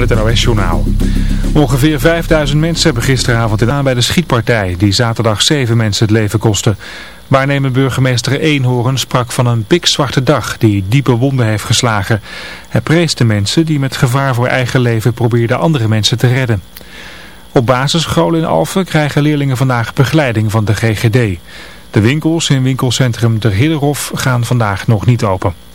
het NOS-journaal. Ongeveer 5000 mensen hebben gisteravond in aan bij de schietpartij die zaterdag zeven mensen het leven kostte. Waarnemer burgemeester Eenhoorn sprak van een pikzwarte dag die diepe wonden heeft geslagen. Hij prees de mensen die met gevaar voor eigen leven probeerden andere mensen te redden. Op basisscholen in Alphen krijgen leerlingen vandaag begeleiding van de GGD. De winkels in winkelcentrum De Hidderhof gaan vandaag nog niet open.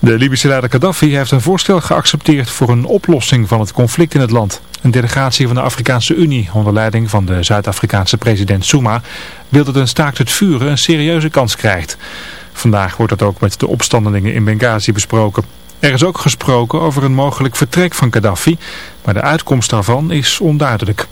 De Libische leider Gaddafi heeft een voorstel geaccepteerd voor een oplossing van het conflict in het land. Een delegatie van de Afrikaanse Unie, onder leiding van de Zuid-Afrikaanse president Zuma, wil dat een staakt het vuren een serieuze kans krijgt. Vandaag wordt dat ook met de opstandelingen in Benghazi besproken. Er is ook gesproken over een mogelijk vertrek van Gaddafi, maar de uitkomst daarvan is onduidelijk.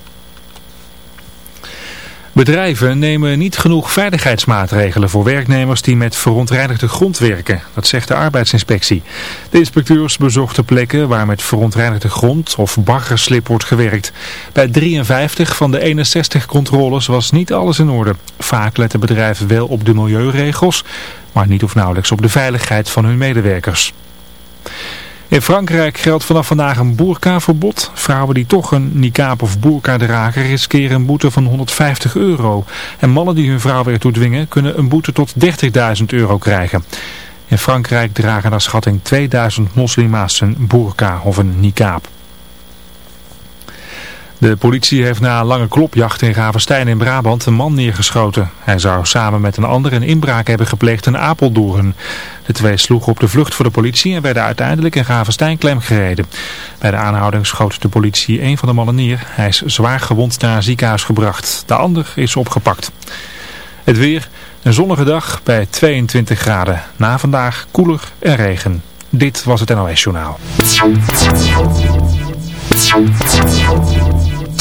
Bedrijven nemen niet genoeg veiligheidsmaatregelen voor werknemers die met verontreinigde grond werken. Dat zegt de arbeidsinspectie. De inspecteurs bezochten plekken waar met verontreinigde grond of baggerslip wordt gewerkt. Bij 53 van de 61 controles was niet alles in orde. Vaak letten bedrijven wel op de milieuregels, maar niet of nauwelijks op de veiligheid van hun medewerkers. In Frankrijk geldt vanaf vandaag een boerkaverbod. Vrouwen die toch een niqab of boerka dragen riskeren een boete van 150 euro. En mannen die hun vrouw weer toedwingen kunnen een boete tot 30.000 euro krijgen. In Frankrijk dragen naar schatting 2000 moslima's een boerka of een niqab. De politie heeft na een lange klopjacht in Ravenstein in Brabant een man neergeschoten. Hij zou samen met een ander een inbraak hebben gepleegd in Apeldoorn. De twee sloegen op de vlucht voor de politie en werden uiteindelijk in Ravenstein klemgereden. Bij de aanhouding schoot de politie een van de mannen neer. Hij is zwaar gewond naar een ziekenhuis gebracht. De ander is opgepakt. Het weer, een zonnige dag bij 22 graden. Na vandaag koeler en regen. Dit was het NOS Journaal.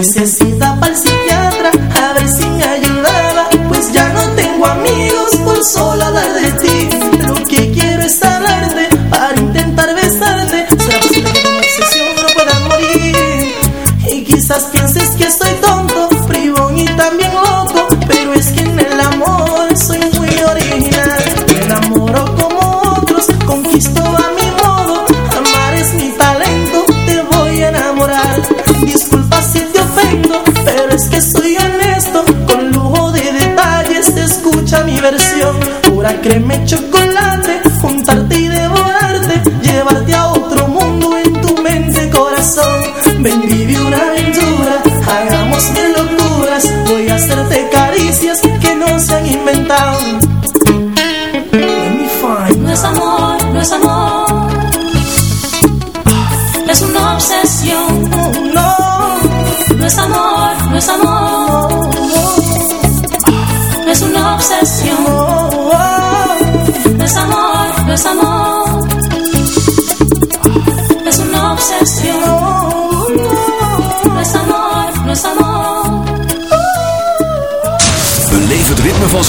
Princess